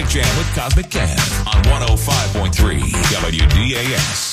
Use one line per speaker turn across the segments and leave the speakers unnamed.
traffic jam with Cosmic Kev on 105.3 WDAS.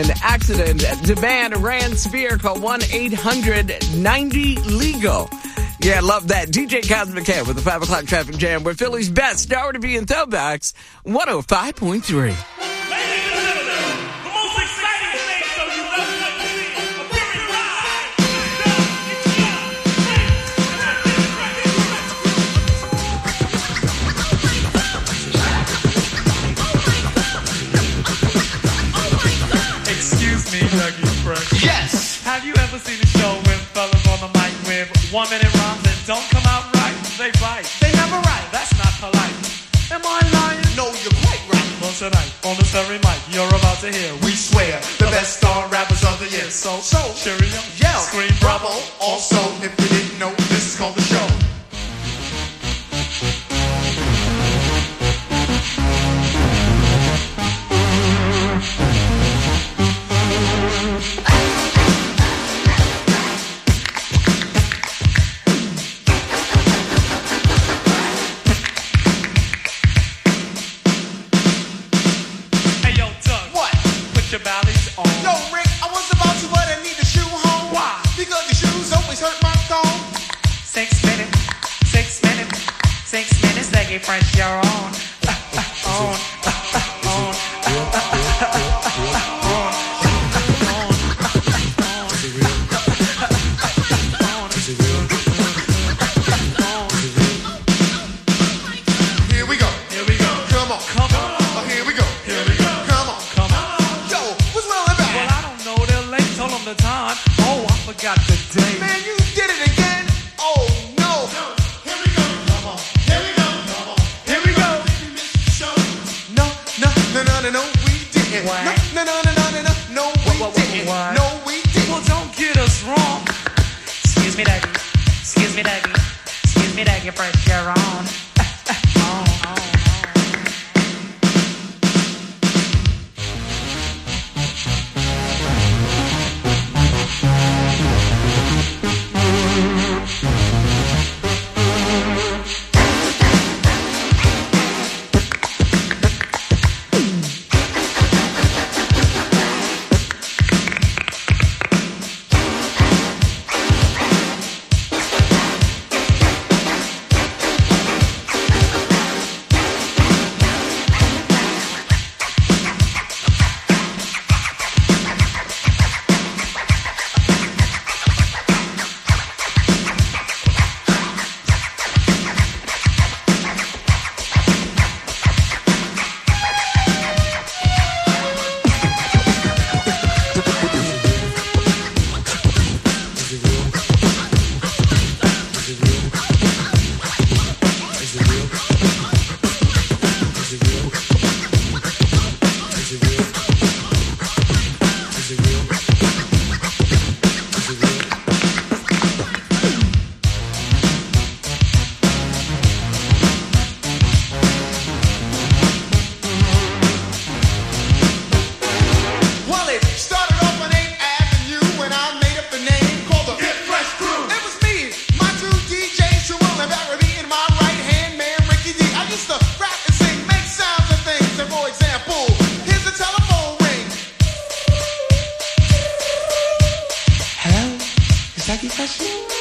An accident, demand Rand Spear. Call 1-800-90-LEGAL. Yeah, I love that. DJ Cosmic Cam with the 5 o'clock traffic jam where Philly's best hour to be in throwbacks. 105.3.
Dougie Fresh.
Yes.
Have you ever seen a show with fellas on the mic with one minute rhymes that don't come out right? They bite.
They never right.
That's not polite. Am I lying?
No, you're quite right.
Well, tonight, on the very mic, you're about to hear.
We swear the best star rappers of the year.
So,
So,
cheerio,
yell,
scream bravo.
Also, no, we didn't.
What?
No, no, no, no, no, no, no, we
What, what,
didn't.
what?
No, we didn't.
Well, don't get us wrong. Excuse me, Dougie. Excuse me, Dougie. Excuse me, Dougie Fresh, you're Kawasaki session?